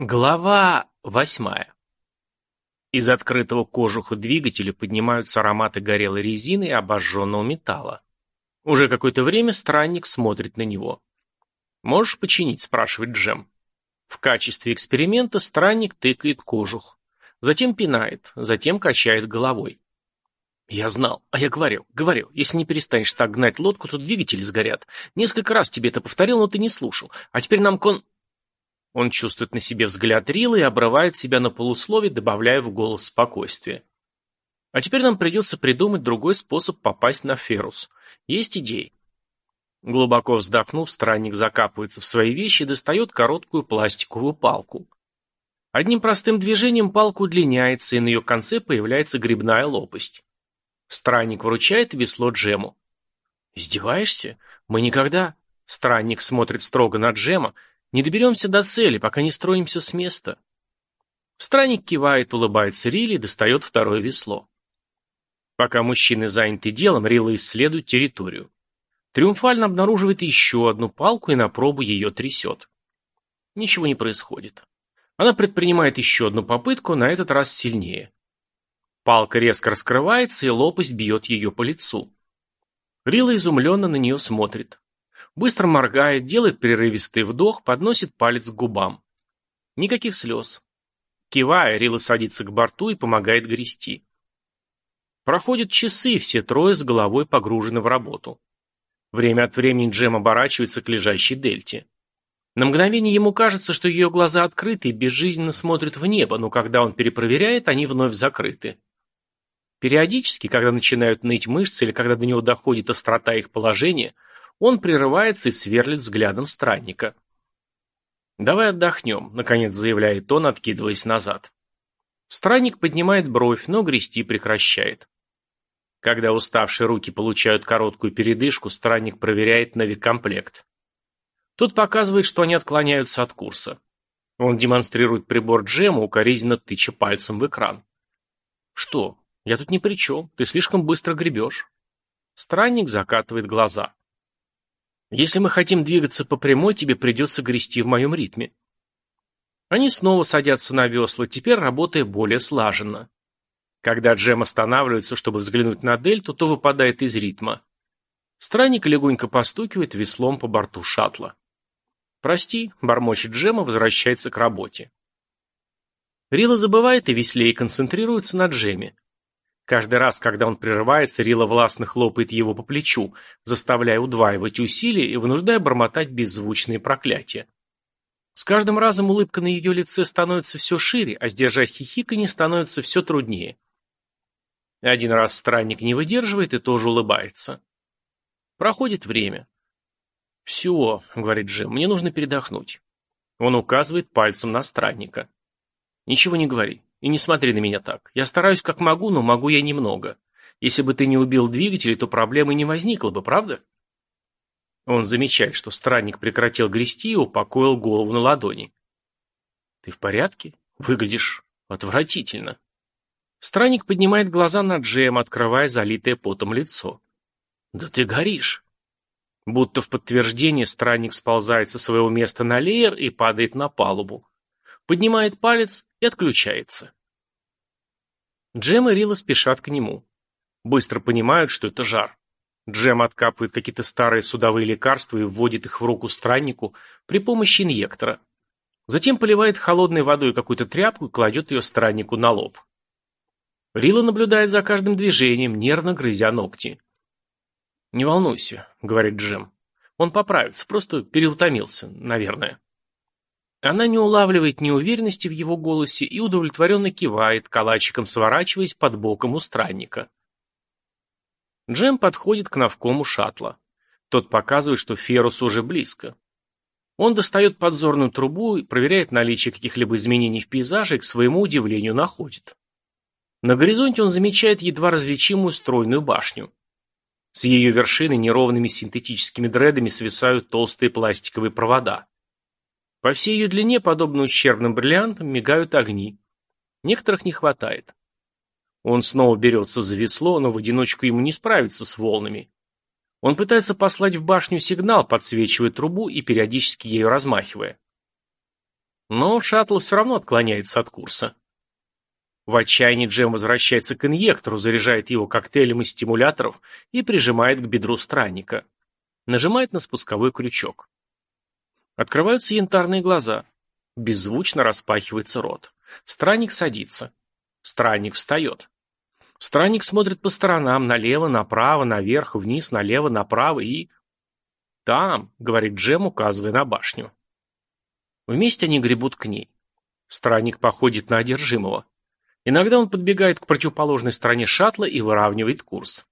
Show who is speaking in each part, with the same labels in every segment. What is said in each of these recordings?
Speaker 1: Глава восьмая. Из открытого кожуха двигателя поднимаются ароматы горелой резины и обожженного металла. Уже какое-то время странник смотрит на него. «Можешь починить?» – спрашивает Джем. В качестве эксперимента странник тыкает кожух. Затем пинает, затем качает головой. «Я знал, а я говорил, говорил, если не перестанешь так гнать лодку, то двигатели сгорят. Несколько раз тебе это повторил, но ты не слушал. А теперь нам кон...» Он чувствует на себе взгляд Рила и обрывает себя на полуслове, добавляя в голос спокойствие. А теперь нам придется придумать другой способ попасть на Ферус. Есть идеи? Глубоко вздохнув, странник закапывается в свои вещи и достает короткую пластиковую палку. Одним простым движением палка удлиняется, и на ее конце появляется грибная лопасть. Странник вручает весло Джему. «Издеваешься? Мы никогда...» Странник смотрит строго на Джема, не доберемся до цели, пока не строимся с места. Странник кивает, улыбается Рилли и достает второе весло. Пока мужчины заняты делом, Рилла исследует территорию. Триумфально обнаруживает еще одну палку и на пробу ее трясет. Ничего не происходит. Она предпринимает еще одну попытку, на этот раз сильнее. Палка резко раскрывается, и лопасть бьет ее по лицу. Рила изумленно на нее смотрит. Быстро моргает, делает прерывистый вдох, подносит палец к губам. Никаких слез. Кивая, Рила садится к борту и помогает грести. Проходят часы, все трое с головой погружены в работу. Время от времени Джем оборачивается к лежащей дельте. На мгновение ему кажется, что ее глаза открыты и безжизненно смотрят в небо, но когда он перепроверяет, они вновь закрыты. Периодически, когда начинают ныть мышцы или когда до него доходит острота их положения, он прерывается и сверлит взглядом странника. «Давай отдохнем», — наконец заявляет он, откидываясь назад. Странник поднимает бровь, но грести прекращает. Когда уставшие руки получают короткую передышку, странник проверяет навикомплект. Тот показывает, что они отклоняются от курса. Он демонстрирует прибор Джема, укоризненно тыча пальцем в экран. «Что? Я тут ни при чем. Ты слишком быстро гребешь». Странник закатывает глаза. Если мы хотим двигаться по прямой, тебе придется грести в моем ритме. Они снова садятся на весла, теперь работая более слаженно. Когда Джем останавливается, чтобы взглянуть на дельту, то выпадает из ритма. Странник легонько постукивает веслом по борту шаттла. «Прости», — бормочет Джема, возвращается к работе. Рила забывает и концентрируется на Джеме. Каждый раз, когда он прерывается, Рила властно хлопает его по плечу, заставляя удваивать усилия и вынуждая бормотать беззвучные проклятия. С каждым разом улыбка на ее лице становится все шире, а сдержать хихиканье становится все труднее. Один раз странник не выдерживает и тоже улыбается. Проходит время. «Все», — говорит Джим, — «мне нужно передохнуть». Он указывает пальцем на странника. «Ничего не говори. И не смотри на меня так. Я стараюсь как могу, но могу я немного. Если бы ты не убил двигатель, то проблемы не возникло бы, правда? Он замечает, что странник прекратил грести и упокоил голову на ладони. Ты в порядке? Выглядишь отвратительно. Странник поднимает глаза на Джем, открывая залитое потом лицо. Да ты горишь. Будто в подтверждение странник сползает со своего места на леер и падает на палубу поднимает палец и отключается. Джем и Рила спешат к нему. Быстро понимают, что это жар. Джем откапывает какие-то старые судовые лекарства и вводит их в руку страннику при помощи инъектора. Затем поливает холодной водой какую-то тряпку и кладет ее страннику на лоб. Рила наблюдает за каждым движением, нервно грызя ногти. «Не волнуйся», — говорит Джем. «Он поправится, просто переутомился, наверное». Она не улавливает неуверенности в его голосе и удовлетворенно кивает, калачиком сворачиваясь под боком у странника. Джем подходит к навкому шаттла. Тот показывает, что Ферус уже близко. Он достает подзорную трубу и проверяет наличие каких-либо изменений в пейзаже и, к своему удивлению, находит. На горизонте он замечает едва различимую стройную башню. С ее вершины неровными синтетическими дредами свисают толстые пластиковые провода. По всей ее длине, подобно ущербным бриллиантам, мигают огни. Некоторых не хватает. Он снова берется за весло, но в одиночку ему не справиться с волнами. Он пытается послать в башню сигнал, подсвечивая трубу и периодически ею размахивая. Но шаттл все равно отклоняется от курса. В отчаянии Джем возвращается к инъектору, заряжает его коктейлем из стимуляторов и прижимает к бедру странника. Нажимает на спусковой крючок. Открываются янтарные глаза. Беззвучно распахивается рот. Странник садится. Странник встает. Странник смотрит по сторонам, налево, направо, наверх, вниз, налево, направо и... «Там», — говорит Джем, указывая на башню. Вместе они гребут к ней. Странник походит на одержимого. Иногда он подбегает к противоположной стороне шаттла и выравнивает курс.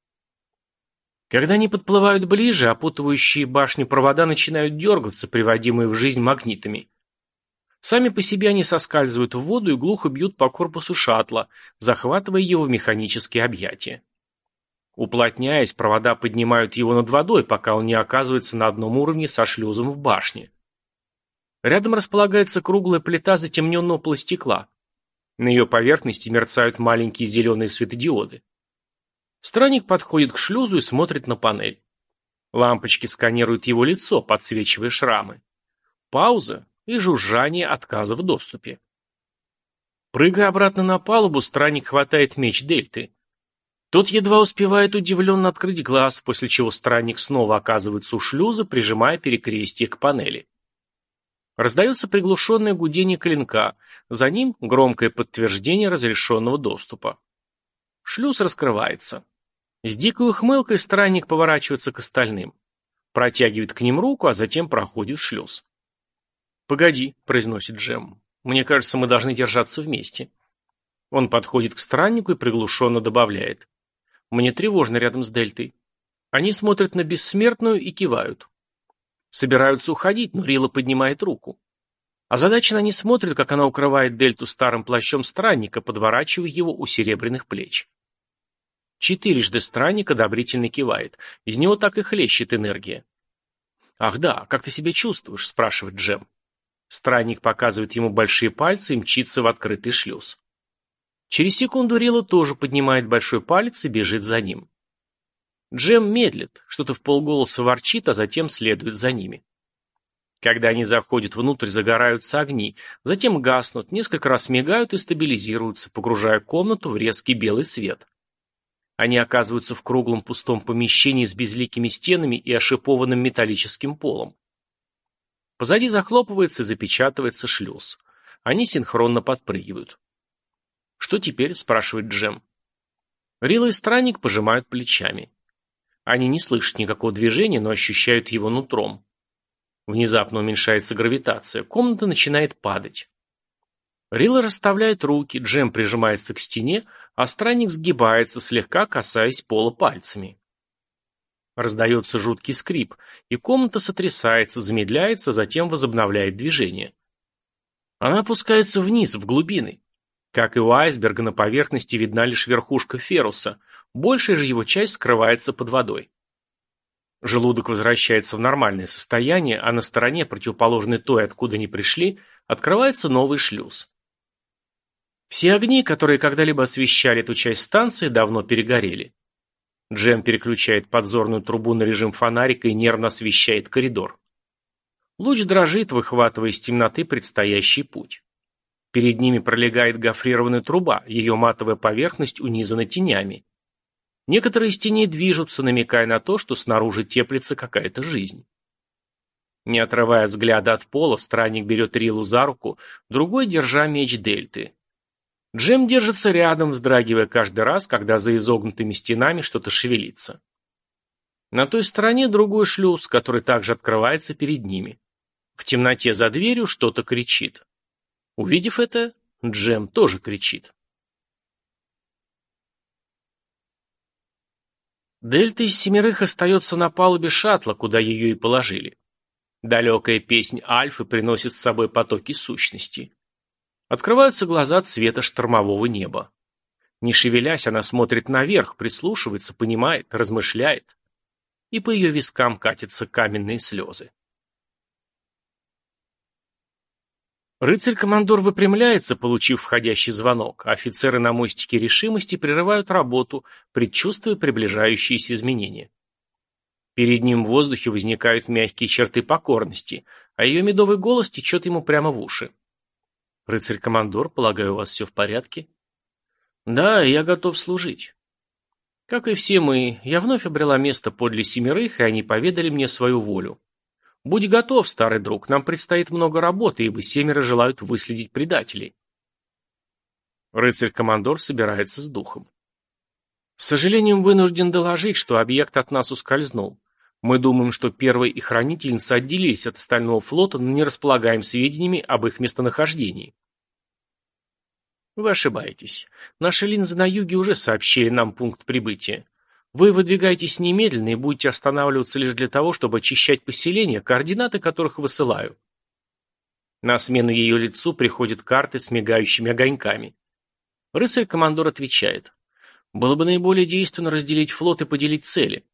Speaker 1: Когда они подплывают ближе, опутывающие башню провода начинают дергаться, приводимые в жизнь магнитами. Сами по себе они соскальзывают в воду и глухо бьют по корпусу шаттла, захватывая его в механические объятия. Уплотняясь, провода поднимают его над водой, пока он не оказывается на одном уровне со шлюзом в башне. Рядом располагается круглая плита затемненного пластикла. На ее поверхности мерцают маленькие зеленые светодиоды. Странник подходит к шлюзу и смотрит на панель. Лампочки сканируют его лицо, подсвечивая шрамы. Пауза и жужжание отказа в доступе. Прыгая обратно на палубу, странник хватает меч Дельты. Тот едва успевает удивленно открыть глаз, после чего странник снова оказывается у шлюза, прижимая перекрестие к панели. Раздается приглушенное гудение клинка, за ним громкое подтверждение разрешенного доступа. Шлюз раскрывается. С дикой ухмылкой странник поворачивается к остальным. Протягивает к ним руку, а затем проходит в шлюз. «Погоди», — произносит Джем. «Мне кажется, мы должны держаться вместе». Он подходит к страннику и приглушенно добавляет. «Мне тревожно рядом с Дельтой». Они смотрят на бессмертную и кивают. Собираются уходить, но Рила поднимает руку. Задача не смотрит, как она укрывает Дельту старым плащом странника, подворачивая его у серебряных плеч. Четырежды странник одобрительно кивает. Из него так и хлещет энергия. «Ах да, как ты себя чувствуешь?» – спрашивает Джем. Странник показывает ему большие пальцы и мчится в открытый шлюз. Через секунду Рила тоже поднимает большой палец и бежит за ним. Джем медлит, что-то в полголоса ворчит, а затем следует за ними. Когда они заходят внутрь, загораются огни, затем гаснут, несколько раз мигают и стабилизируются, погружая комнату в резкий белый свет. Они оказываются в круглом пустом помещении с безликими стенами и ошипованным металлическим полом. Позади захлопывается и запечатывается шлюз. Они синхронно подпрыгивают. «Что теперь?» – спрашивает Джем. Рила и Странник пожимают плечами. Они не слышат никакого движения, но ощущают его нутром. Внезапно уменьшается гравитация, комната начинает падать. Рилла расставляет руки, Джем прижимается к стене, а странник сгибается, слегка касаясь пола пальцами. Раздается жуткий скрип, и комната сотрясается, замедляется, затем возобновляет движение. Она опускается вниз, в глубины. Как и у айсберга, на поверхности видна лишь верхушка феруса – большая же его часть скрывается под водой. Желудок возвращается в нормальное состояние, а на стороне, противоположной той, откуда они пришли, открывается новый шлюз. Все огни, которые когда-либо освещали эту часть станции, давно перегорели. Джем переключает подзорную трубу на режим фонарика и нервно освещает коридор. Луч дрожит, выхватывая из темноты предстоящий путь. Перед ними пролегает гофрированная труба, ее матовая поверхность унизана тенями. Некоторые из теней движутся, намекая на то, что снаружи теплится какая-то жизнь. Не отрывая взгляда от пола, странник берет Рилу за руку, другой держа меч Дельты. Джем держится рядом, вздрагивая каждый раз, когда за изогнутыми стенами что-то шевелится. На той стороне другой шлюз, который также открывается перед ними. В темноте за дверью что-то кричит. Увидев это, Джем тоже кричит. Дельта из семерых остается на палубе шаттла, куда ее и положили. Далекая песнь Альфы приносит с собой потоки сущности. Открываются глаза цвета штормового неба. Не шевелясь, она смотрит наверх, прислушивается, понимает, размышляет. И по ее вискам катятся каменные слезы. Рыцарь-командор выпрямляется, получив входящий звонок, а офицеры на мостике решимости прерывают работу, предчувствуя приближающиеся изменения. Перед ним в воздухе возникают мягкие черты покорности, а ее медовый голос течет ему прямо в уши. Рыцарь-командор, полагаю, у вас все в порядке? Да, я готов служить. Как и все мы, я вновь обрела место подле семерых, и они поведали мне свою волю. Будь готов, старый друг, нам предстоит много работы, ибо семеро желают выследить предателей. Рыцарь-командор собирается с духом. С сожалением вынужден доложить, что объект от нас ускользнул. Мы думаем, что первый и хранительница отделились от остального флота, но не располагаем сведениями об их местонахождении. Вы ошибаетесь. Наши линзы на юге уже сообщили нам пункт прибытия. Вы выдвигаетесь немедленно и будете останавливаться лишь для того, чтобы очищать поселение, координаты которых высылаю. На смену ее лицу приходят карты с мигающими огоньками. Рыцарь-командор отвечает. Было бы наиболее действенно разделить флот и поделить цели.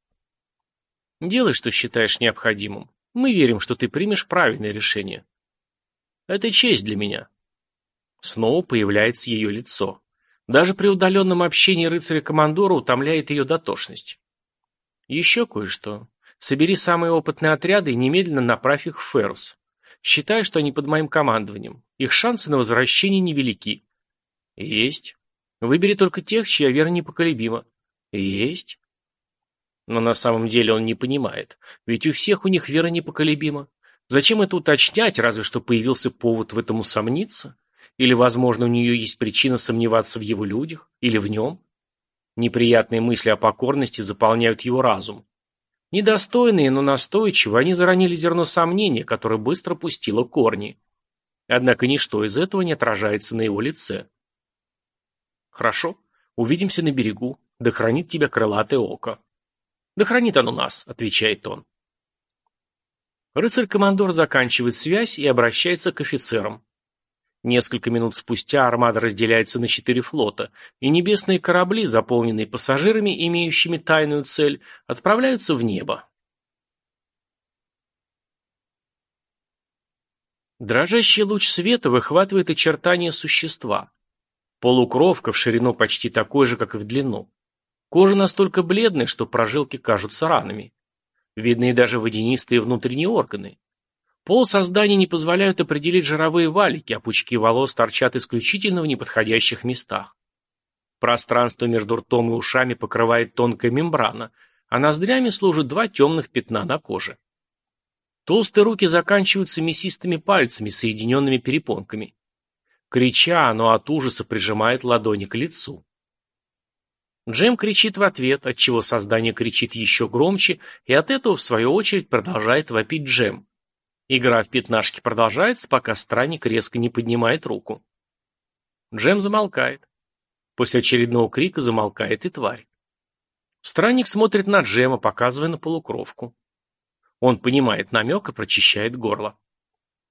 Speaker 1: Делай, что считаешь необходимым. Мы верим, что ты примешь правильное решение. Это честь для меня. Снова появляется ее лицо. Даже при удаленном общении рыцаря-командора утомляет ее дотошность. Еще кое-что. Собери самые опытные отряды и немедленно направь их в Ферус. Считай, что они под моим командованием. Их шансы на возвращение невелики. Есть. Выбери только тех, чья вера непоколебима. Есть. Но на самом деле он не понимает. Ведь у всех у них вера непоколебима. Зачем это уточнять, разве что появился повод в этом усомниться? Или, возможно, у нее есть причина сомневаться в его людях? Или в нем? Неприятные мысли о покорности заполняют его разум. Недостойные, но настойчивые, они заронили зерно сомнения, которое быстро пустило корни. Однако ничто из этого не отражается на его лице. «Хорошо, увидимся на берегу, да хранит тебя крылатое око». «Да хранит оно нас», — отвечает он. Рыцарь-командор заканчивает связь и обращается к офицерам. Несколько минут спустя армада разделяется на четыре флота, и небесные корабли, заполненные пассажирами, имеющими тайную цель, отправляются в небо. Дрожащий луч света выхватывает очертания существа. Полукровка в ширину почти такой же, как и в длину. Кожа настолько бледная, что прожилки кажутся ранами. Видны даже водянистые внутренние органы. Пол создания не позволяют определить жировые валики, а пучки волос торчат исключительно в неподходящих местах. Пространство между ртом и ушами покрывает тонкая мембрана, а ноздрями служат два темных пятна на коже. Толстые руки заканчиваются мясистыми пальцами, соединенными перепонками. Крича, оно от ужаса прижимает ладони к лицу. Джем кричит в ответ, отчего создание кричит еще громче, и от этого, в свою очередь, продолжает вопить Джем. Игра в пятнашки продолжается, пока странник резко не поднимает руку. Джем замолкает. После очередного крика замолкает и тварь. Странник смотрит на Джема, показывая на полукровку. Он понимает намек и прочищает горло.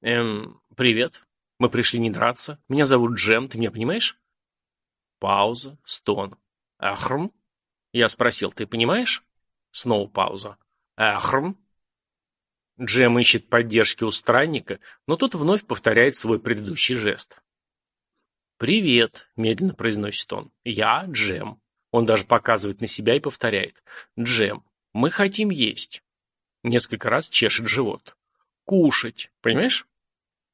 Speaker 1: «Эм, привет. Мы пришли не драться. Меня зовут Джем, ты меня понимаешь?» Пауза, стон. «Ахрм?» Я спросил, ты понимаешь? Снова пауза. «Ахрм?» Джем ищет поддержки у странника, но тот вновь повторяет свой предыдущий жест. «Привет», — медленно произносит он. «Я Джем». Он даже показывает на себя и повторяет. «Джем, мы хотим есть». Несколько раз чешет живот. «Кушать, понимаешь?»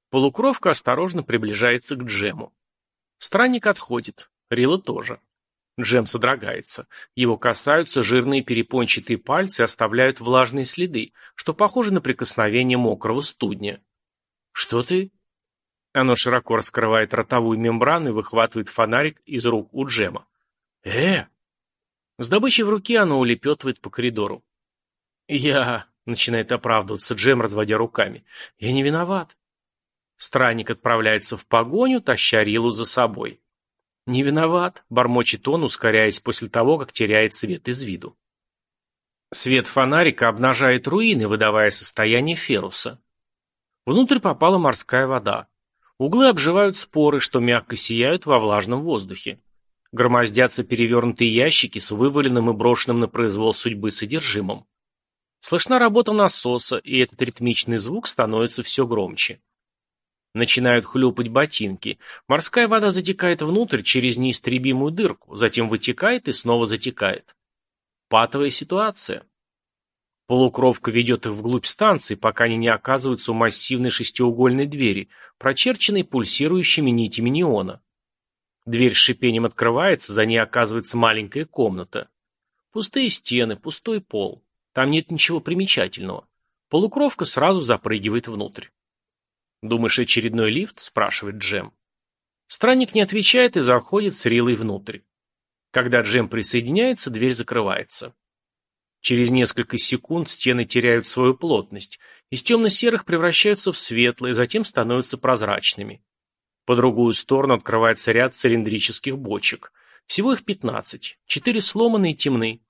Speaker 1: Полукровка осторожно приближается к Джему. Странник отходит. Рила тоже. Джем содрогается. Его касаются жирные перепончатые пальцы и оставляют влажные следы, что похоже на прикосновение мокрого студня. «Что ты?» Оно широко раскрывает ротовую мембрану и выхватывает фонарик из рук у Джема. «Э!» С добычей в руке оно улепетывает по коридору. «Я...» — начинает оправдываться Джем, разводя руками. «Я не виноват». Странник отправляется в погоню, таща Рилу за собой. «Не виноват», — бормочет он, ускоряясь после того, как теряет свет из виду. Свет фонарика обнажает руины, выдавая состояние феруса. Внутрь попала морская вода. Углы обживают споры, что мягко сияют во влажном воздухе. Громоздятся перевернутые ящики с вываленным и брошенным на произвол судьбы содержимым. Слышна работа насоса, и этот ритмичный звук становится все громче. Начинают хлюпать ботинки. Морская вода затекает внутрь через неистребимую дырку, затем вытекает и снова затекает. Патовая ситуация. Полукровка ведет их вглубь станции, пока они не оказываются у массивной шестиугольной двери, прочерченной пульсирующими нитями неона. Дверь с шипением открывается, за ней оказывается маленькая комната. Пустые стены, пустой пол. Там нет ничего примечательного. Полукровка сразу запрыгивает внутрь. «Думаешь, очередной лифт?» – спрашивает Джем. Странник не отвечает и заходит с Рилой внутрь. Когда Джем присоединяется, дверь закрывается. Через несколько секунд стены теряют свою плотность, из темно-серых превращаются в светлые, затем становятся прозрачными. По другую сторону открывается ряд цилиндрических бочек. Всего их 15, четыре сломаны и темны.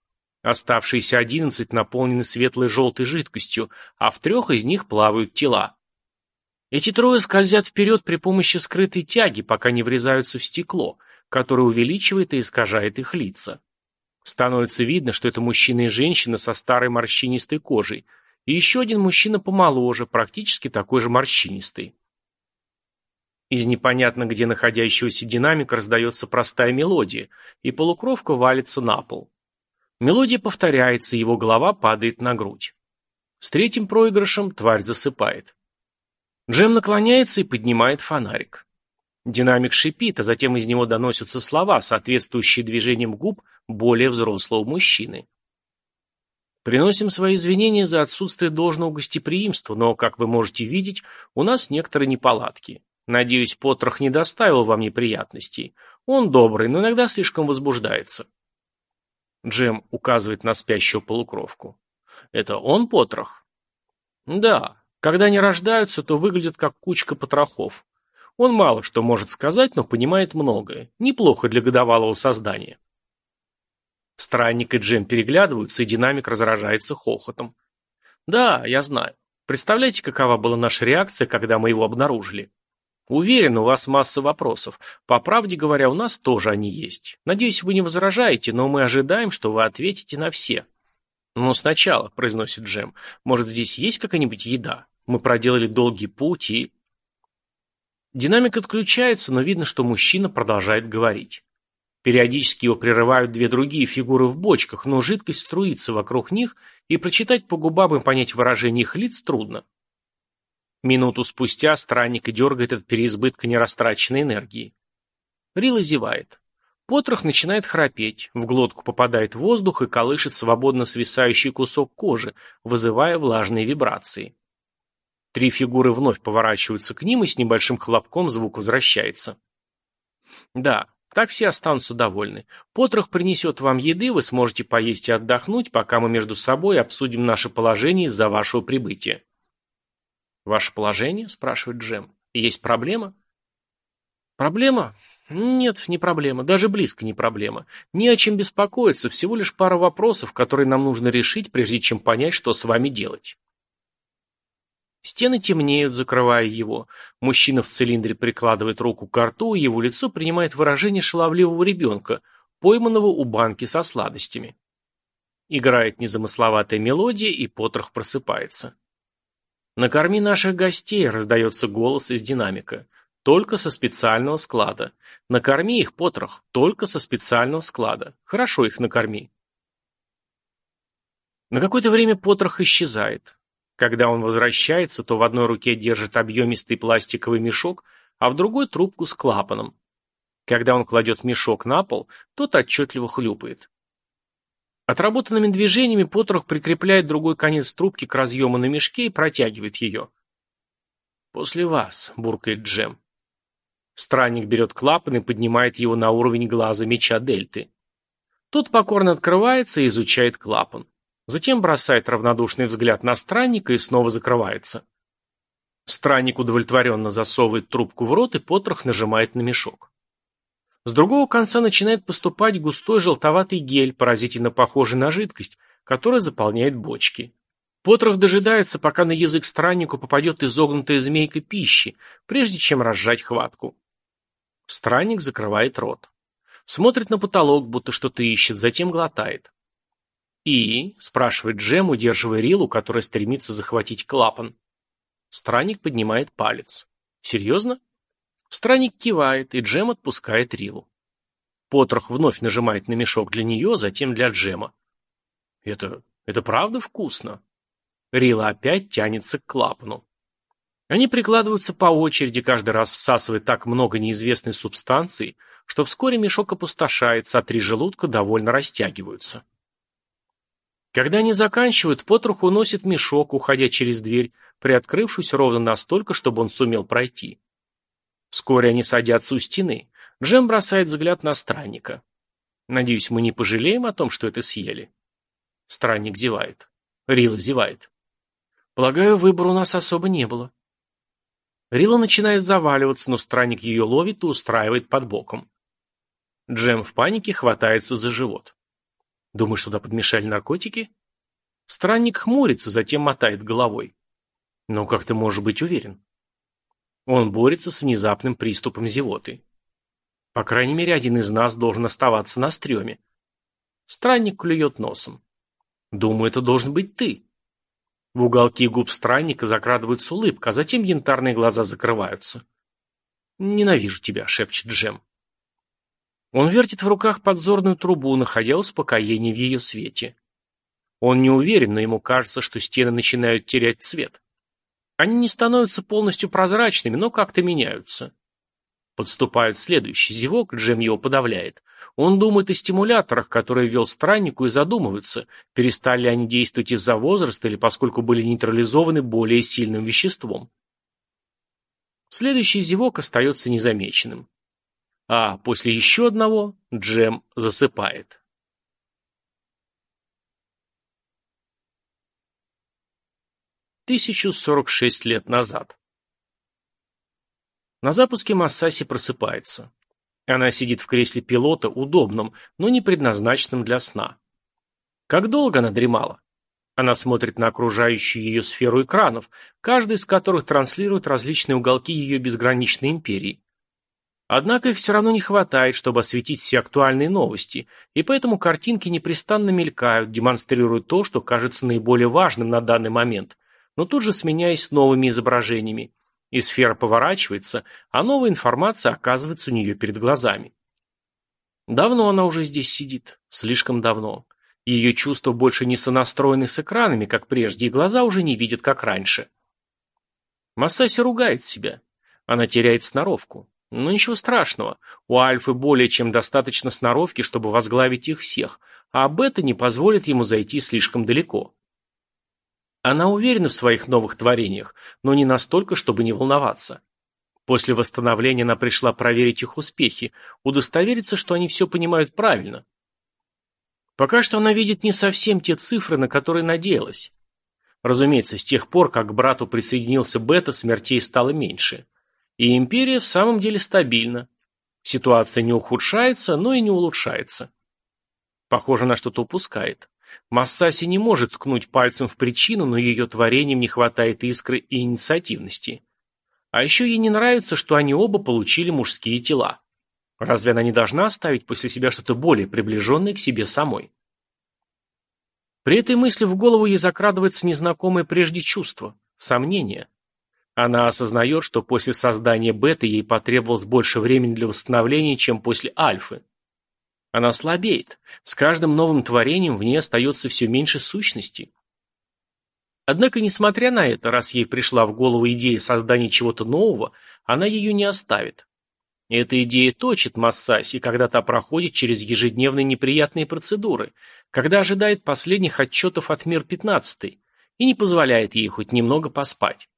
Speaker 1: Оставшиеся 11 наполнены светлой желтой жидкостью, а в трех из них плавают тела. Эти трое скользят вперед при помощи скрытой тяги, пока не врезаются в стекло, которое увеличивает и искажает их лица. Становится видно, что это мужчина и женщина со старой морщинистой кожей, и еще один мужчина помоложе, практически такой же морщинистый. Из непонятно где находящегося динамика раздается простая мелодия, и полукровка валится на пол. Мелодия повторяется, его голова падает на грудь. С третьим проигрышем тварь засыпает. Джем наклоняется и поднимает фонарик. Динамик шипит, а затем из него доносятся слова, соответствующие движениям губ более взрослого мужчины. Приносим свои извинения за отсутствие должного гостеприимства, но, как вы можете видеть, у нас некоторые неполадки. Надеюсь, Потрох не доставил вам неприятностей. Он добрый, но иногда слишком возбуждается. Джем указывает на спящую полукровку. Это он Потрох? Да. Когда они рождаются, то выглядят как кучка потрохов. Он мало что может сказать, но понимает многое. Неплохо для годовалого создания. Странник и Джем переглядываются, и динамик разражается хохотом. Да, я знаю. Представляете, какова была наша реакция, когда мы его обнаружили? Уверен, у вас масса вопросов. По правде говоря, у нас тоже они есть. Надеюсь, вы не возражаете, но мы ожидаем, что вы ответите на все. Но сначала, произносит Джем, может здесь есть какая-нибудь еда? Мы проделали долгий путь и... Динамик отключается, но видно, что мужчина продолжает говорить. Периодически его прерывают две другие фигуры в бочках, но жидкость струится вокруг них, и прочитать по губам и понять выражение их лиц трудно. Минуту спустя странник дергает от переизбытка нерастраченной энергии. Рила зевает. Потрох начинает храпеть, в глотку попадает воздух и колышет свободно свисающий кусок кожи, вызывая влажные вибрации. Три фигуры вновь поворачиваются к ним, и с небольшим хлопком звук возвращается. Да, так все останутся довольны. Потрох принесет вам еды, вы сможете поесть и отдохнуть, пока мы между собой обсудим наше положение из-за вашего прибытия. «Ваше положение?» – спрашивает Джем. «Есть проблема?» «Проблема? Нет, не проблема. Даже близко не проблема. Не о чем беспокоиться, всего лишь пара вопросов, которые нам нужно решить, прежде чем понять, что с вами делать». Стены темнеют, закрывая его. Мужчина в цилиндре прикладывает руку к рту, и его лицо принимает выражение шаловливого ребенка, пойманного у банки со сладостями. Играет незамысловатая мелодия, и Потрох просыпается. «Накорми наших гостей», — раздается голос из динамика. «Только со специального склада. Накорми их, Потрох, только со специального склада. Хорошо их накорми». На какое-то время Потрох исчезает. Когда он возвращается, то в одной руке держит объемистый пластиковый мешок, а в другой трубку с клапаном. Когда он кладет мешок на пол, тот отчетливо хлюпает. Отработанными движениями Потрох прикрепляет другой конец трубки к разъему на мешке и протягивает ее. «После вас», — буркает Джем. Странник берет клапан и поднимает его на уровень глаза меча Дельты. Тот покорно открывается и изучает клапан. Затем бросает равнодушный взгляд на странника и снова закрывается. Странник удовлетворенно засовывает трубку в рот и потрох нажимает на мешок. С другого конца начинает поступать густой желтоватый гель, поразительно похожий на жидкость, которая заполняет бочки. Потрох дожидается, пока на язык страннику попадет изогнутая змейка пищи, прежде чем разжать хватку. Странник закрывает рот. Смотрит на потолок, будто что-то ищет, затем глотает. «И?» – спрашивает Джем, удерживая Рилу, которая стремится захватить клапан. Странник поднимает палец. «Серьезно?» Странник кивает, и Джем отпускает Рилу. Потрох вновь нажимает на мешок для нее, затем для Джема. «Это... это правда вкусно?» Рила опять тянется к клапану. Они прикладываются по очереди, каждый раз всасывая так много неизвестной субстанции, что вскоре мешок опустошается, а три желудка довольно растягиваются. Когда они заканчивают, Потрох уносит мешок, уходя через дверь, приоткрывшуюся ровно настолько, чтобы он сумел пройти. Вскоре они садятся у стены. Джем бросает взгляд на странника. Надеюсь, мы не пожалеем о том, что это съели. Странник зевает. Рила зевает. Полагаю, выбора у нас особо не было. Рила начинает заваливаться, но странник ее ловит и устраивает под боком. Джем в панике хватается за живот. Думаешь, туда подмешали наркотики? Странник хмурится, затем мотает головой. Но как ты можешь быть уверен? Он борется с внезапным приступом зевоты. По крайней мере, один из нас должен оставаться на стреме. Странник клюет носом. Думаю, это должен быть ты. В уголки губ странника закрадывается улыбка, а затем янтарные глаза закрываются. «Ненавижу тебя», — шепчет Джем. Он вертит в руках подзорную трубу, находя успокоение в ее свете. Он не уверен, но ему кажется, что стены начинают терять цвет. Они не становятся полностью прозрачными, но как-то меняются. Подступает следующий зевок, Джем его подавляет. Он думает о стимуляторах, которые ввел страннику, и задумывается, перестали ли они действовать из-за возраста или поскольку были нейтрализованы более сильным веществом. Следующий зевок остается незамеченным. А после еще одного Джем засыпает. Тысячу сорок шесть лет назад. На запуске Массаси просыпается. Она сидит в кресле пилота, удобном, но не предназначенном для сна. Как долго она дремала? Она смотрит на окружающую ее сферу экранов, каждый из которых транслирует различные уголки ее безграничной империи. Однако их все равно не хватает, чтобы осветить все актуальные новости, и поэтому картинки непрестанно мелькают, демонстрируя то, что кажется наиболее важным на данный момент, но тут же сменяясь новыми изображениями, и сфера поворачивается, а новая информация оказывается у нее перед глазами. Давно она уже здесь сидит, слишком давно. Ее чувства больше не сонастроены с экранами, как прежде, и глаза уже не видят, как раньше. Массаси ругает себя. Она теряет сноровку. Но ничего страшного. У Альфы более чем достаточно сноровки, чтобы возглавить их всех, а Бета не позволит ему зайти слишком далеко. Она уверена в своих новых творениях, но не настолько, чтобы не волноваться. После восстановления она пришла проверить их успехи, удостовериться, что они все понимают правильно. Пока что она видит не совсем те цифры, на которые надеялась. Разумеется, с тех пор, как к брату присоединился Бета, смертей стало меньше. И империя в самом деле стабильна. Ситуация не ухудшается, но и не улучшается. Похоже, на что-то упускает. Массаси не может ткнуть пальцем в причину, но ее творением не хватает искры и инициативности. А еще ей не нравится, что они оба получили мужские тела. Разве она не должна оставить после себя что-то более приближенное к себе самой? При этой мысли в голову ей закрадывается незнакомое прежде чувство – сомнение. Она осознает, что после создания беты ей потребовалось больше времени для восстановления, чем после альфы. Она слабеет. С каждым новым творением в ней остается все меньше сущности. Однако, несмотря на это, раз ей пришла в голову идея создания чего-то нового, она ее не оставит. Эта идея точит Массаси, когда та проходит через ежедневные неприятные процедуры, когда ожидает последних отчетов от Мир-15 и не позволяет ей хоть немного поспать.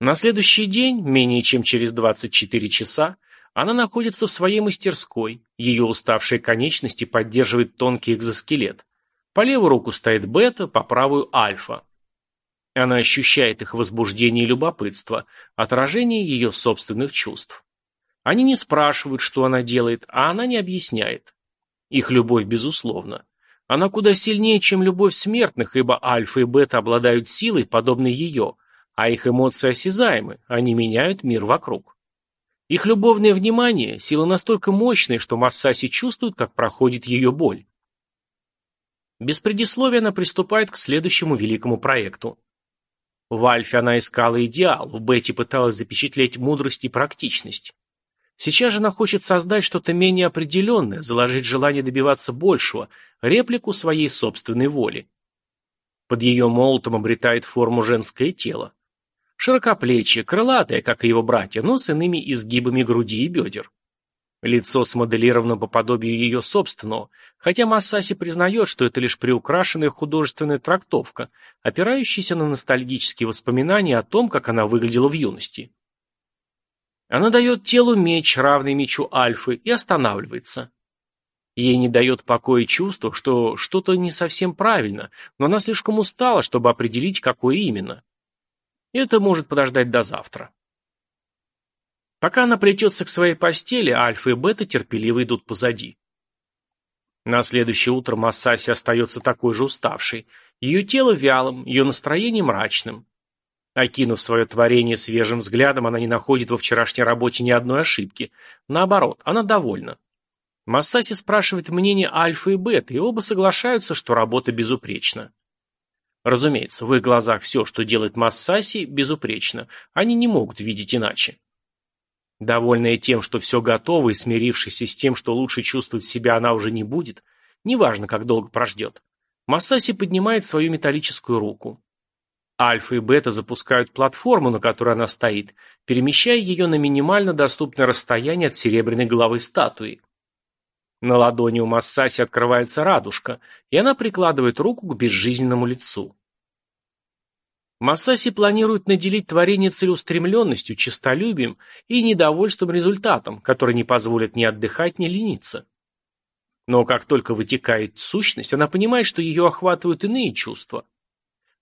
Speaker 1: На следующий день, менее чем через 24 часа, она находится в своей мастерской, ее уставшие конечности поддерживает тонкий экзоскелет. По левую руку стоит бета, по правую альфа. Она ощущает их возбуждение и любопытство, отражение ее собственных чувств. Они не спрашивают, что она делает, а она не объясняет. Их любовь безусловна. Она куда сильнее, чем любовь смертных, ибо альфа и бета обладают силой, подобной ее, а их эмоции осязаемы, они меняют мир вокруг. Их любовное внимание – сила настолько мощная, что Массаси чувствует, как проходит ее боль. Без предисловия она приступает к следующему великому проекту. В Альфе она искала идеал, в Бете пыталась запечатлеть мудрость и практичность. Сейчас же она хочет создать что-то менее определенное, заложить желание добиваться большего, реплику своей собственной воли. Под ее молотом обретает форму женское тело. Широкоплечье, крылатое, как и его братья, но с иными изгибами груди и бедер. Лицо смоделировано по подобию ее собственного, хотя Массаси признает, что это лишь приукрашенная художественная трактовка, опирающаяся на ностальгические воспоминания о том, как она выглядела в юности. Она дает телу меч, равный мечу Альфы, и останавливается. Ей не дает покоя чувство, что что-то не совсем правильно, но она слишком устала, чтобы определить, какое именно. Это может подождать до завтра. Пока она плетется к своей постели, Альфа и Бета терпеливо идут позади. На следующее утро Массаси остается такой же уставшей. Ее тело вялым, ее настроение мрачным. Окинув свое творение свежим взглядом, она не находит во вчерашней работе ни одной ошибки. Наоборот, она довольна. Массаси спрашивает мнение Альфа и Бета, и оба соглашаются, что работа безупречна. Разумеется, в их глазах все, что делает Массаси, безупречно. Они не могут видеть иначе. Довольная тем, что все готово, и смирившись с тем, что лучше чувствовать себя она уже не будет, неважно, как долго прождет, Массаси поднимает свою металлическую руку. Альфа и Бета запускают платформу, на которой она стоит, перемещая ее на минимально доступное расстояние от серебряной головы статуи. На ладони у Массаси открывается радужка, и она прикладывает руку к безжизненному лицу. Масаси планирует наделить творение целеустремленностью, честолюбием и недовольством результатом, который не позволит ни отдыхать, ни лениться. Но как только вытекает сущность, она понимает, что ее охватывают иные чувства.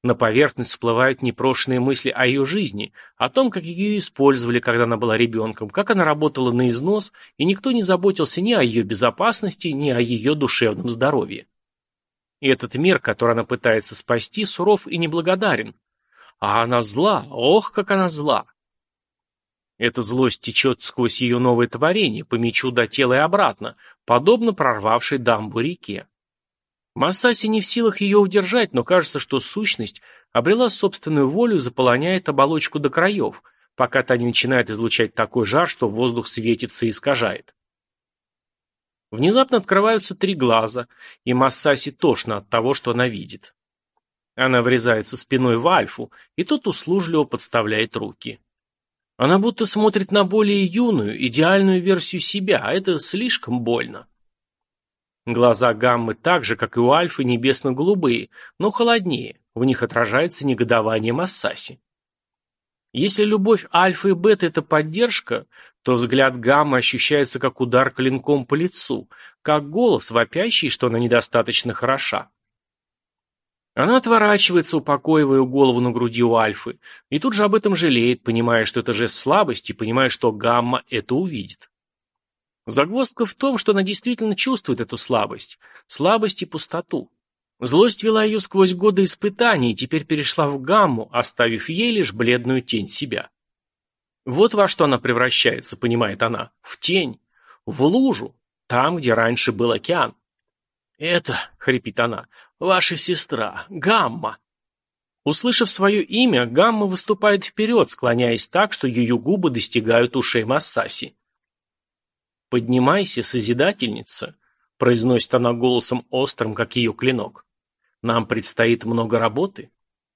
Speaker 1: На поверхность всплывают непрошенные мысли о ее жизни, о том, как ее использовали, когда она была ребенком, как она работала на износ, и никто не заботился ни о ее безопасности, ни о ее душевном здоровье. И этот мир, который она пытается спасти, суров и неблагодарен, а она зла, ох, как она зла. Эта злость течет сквозь ее новое творение, по мечу до тела и обратно, подобно прорвавшей дамбу реке. Масаси не в силах ее удержать, но кажется, что сущность обрела собственную волю и заполоняет оболочку до краев, пока та не начинает излучать такой жар, что воздух светится и искажает. Внезапно открываются три глаза, и Массаси тошно от того, что она видит. Она врезается спиной в Альфу, и тот услужливо подставляет руки. Она будто смотрит на более юную, идеальную версию себя, а это слишком больно. Глаза Гаммы так же, как и у Альфы, небесно-голубые, но холоднее, в них отражается негодование Массаси. Если любовь Альфы и Бета – это поддержка, то взгляд Гаммы ощущается как удар клинком по лицу, как голос, вопящий, что она недостаточно хороша. Она отворачивается, упокоивая голову на груди у Альфы, и тут же об этом жалеет, понимая, что это жест слабости, понимая, что Гамма это увидит. Загвоздка в том, что она действительно чувствует эту слабость, слабость и пустоту. Злость вела ее сквозь годы испытаний и теперь перешла в гамму, оставив ей лишь бледную тень себя. Вот во что она превращается, понимает она, в тень, в лужу, там, где раньше был океан. «Это», — хрипит она, Ваша сестра, Гамма. Услышав свое имя, Гамма выступает вперед, склоняясь так, что ее губы достигают ушей Массаси. «Поднимайся, Созидательница», — произносит она голосом острым, как ее клинок. «Нам предстоит много работы».